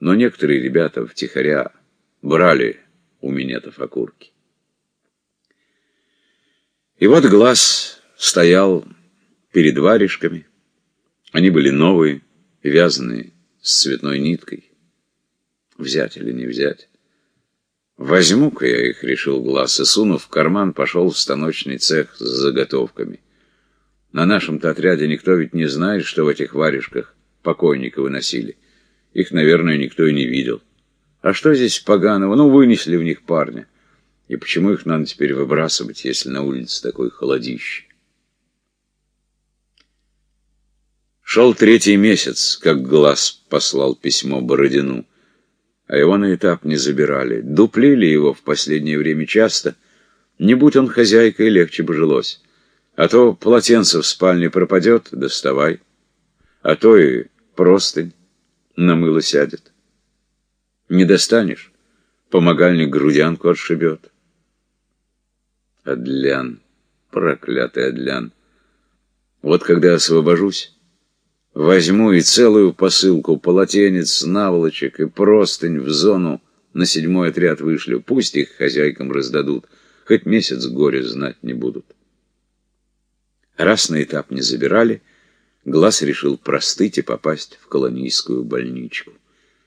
но некоторые ребята втихаря брали у минетов окурки. И вот глаз стоял перед варежками. Они были новые, вязаные, с цветной ниткой. Взять или не взять? Возьму-ка я их, решил глаз, и, сунув в карман, пошел в станочный цех с заготовками. На нашем-то отряде никто ведь не знает, что в этих варежках покойника выносили. Их, наверное, никто и не видел. А что здесь поганого? Ну, вынесли в них парня. И почему их надо теперь выбрасывать, если на улице такой холодище? Шел третий месяц, как глаз послал письмо Бородину а его на этап не забирали. Дуплили его в последнее время часто. Не будь он хозяйкой, легче бы жилось. А то полотенце в спальне пропадет, доставай. А то и простынь на мыло сядет. Не достанешь, помогальник грудянку отшибет. Адлян, проклятый Адлян. Вот когда освобожусь, Возьму и целую посылку, полотенец, наволочек и простынь в зону на седьмой отряд вышлю. Пусть их хозяйкам раздадут, хоть месяц горя знать не будут. Раз на этап не забирали, Глаз решил простыть и попасть в колонийскую больничку.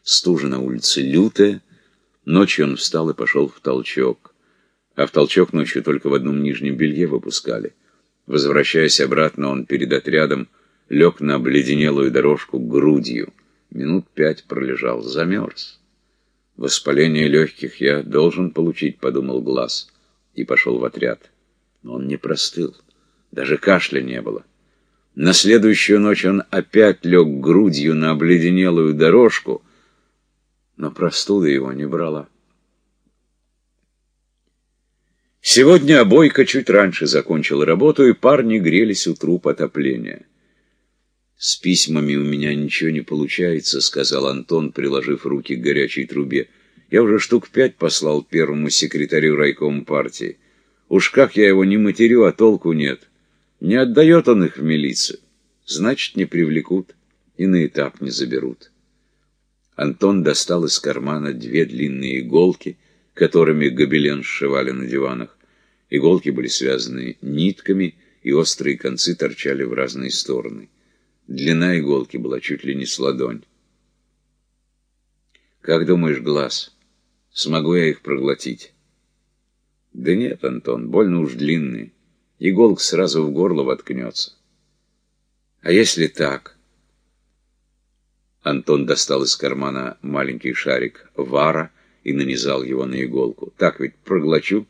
Стужа на улице лютая, ночью он встал и пошел в толчок. А в толчок ночью только в одном нижнем белье выпускали. Возвращаясь обратно, он перед отрядом лег на обледенелую дорожку грудью. Минут пять пролежал, замерз. Воспаление легких я должен получить, подумал глаз, и пошел в отряд. Но он не простыл, даже кашля не было. На следующую ночь он опять лег грудью на обледенелую дорожку, но простуда его не брала. Сегодня обойка чуть раньше закончила работу, и парни грелись у труб отопления. «С письмами у меня ничего не получается», — сказал Антон, приложив руки к горячей трубе. «Я уже штук пять послал первому секретарю райкома партии. Уж как я его не матерю, а толку нет. Не отдает он их в милицию. Значит, не привлекут и на этап не заберут». Антон достал из кармана две длинные иголки, которыми гобелен сшивали на диванах. Иголки были связаны нитками, и острые концы торчали в разные стороны. Длина иголки была чуть ли не с ладонь. «Как думаешь, глаз, смогу я их проглотить?» «Да нет, Антон, больно уж длинные. Иголка сразу в горло воткнется». «А если так?» Антон достал из кармана маленький шарик вара и нанизал его на иголку. «Так ведь проглочу,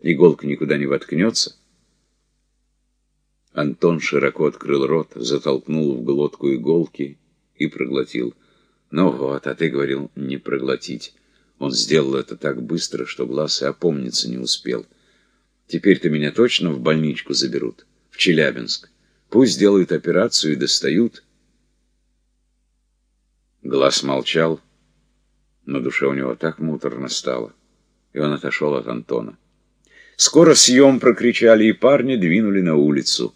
иголка никуда не воткнется». Антон широко открыл рот, затолкнул в глотку иголки и проглотил. «Ну вот, а ты говорил не проглотить». Он сделал это так быстро, что глаз и опомниться не успел. «Теперь-то меня точно в больничку заберут, в Челябинск. Пусть делают операцию и достают». Глаз молчал. На душе у него так муторно стало, и он отошел от Антона. Скоро съем прокричали, и парни двинули на улицу.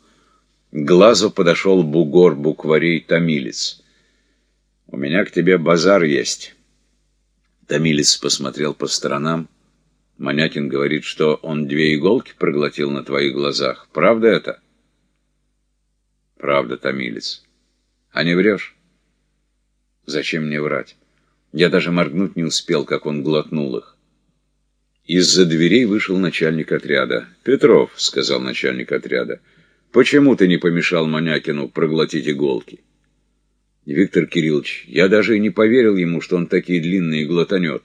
К глазу подошел бугор букварей Томилец. «У меня к тебе базар есть». Томилец посмотрел по сторонам. Манякин говорит, что он две иголки проглотил на твоих глазах. Правда это? Правда, Томилец. А не врешь? Зачем мне врать? Я даже моргнуть не успел, как он глотнул их. Из-за дверей вышел начальник отряда. «Петров», — сказал начальник отряда, — Почему ты не помешал Манякину проглотить иголки? Виктор Кириллович, я даже и не поверил ему, что он такие длинные глотанет.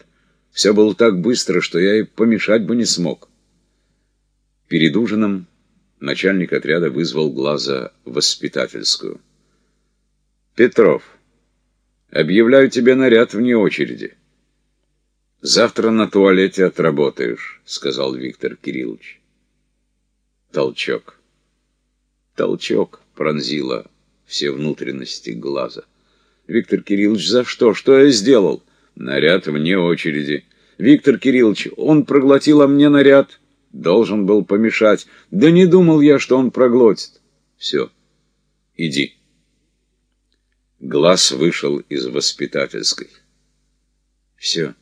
Все было так быстро, что я и помешать бы не смог. Перед ужином начальник отряда вызвал глаза воспитательскую. «Петров, объявляю тебе наряд вне очереди. Завтра на туалете отработаешь», — сказал Виктор Кириллович. Толчок. Толчок пронзила все внутренности глаза. «Виктор Кириллович, за что? Что я сделал?» «Наряд вне очереди». «Виктор Кириллович, он проглотил, а мне наряд?» «Должен был помешать. Да не думал я, что он проглотит». «Все, иди». Глаз вышел из воспитательской. Все.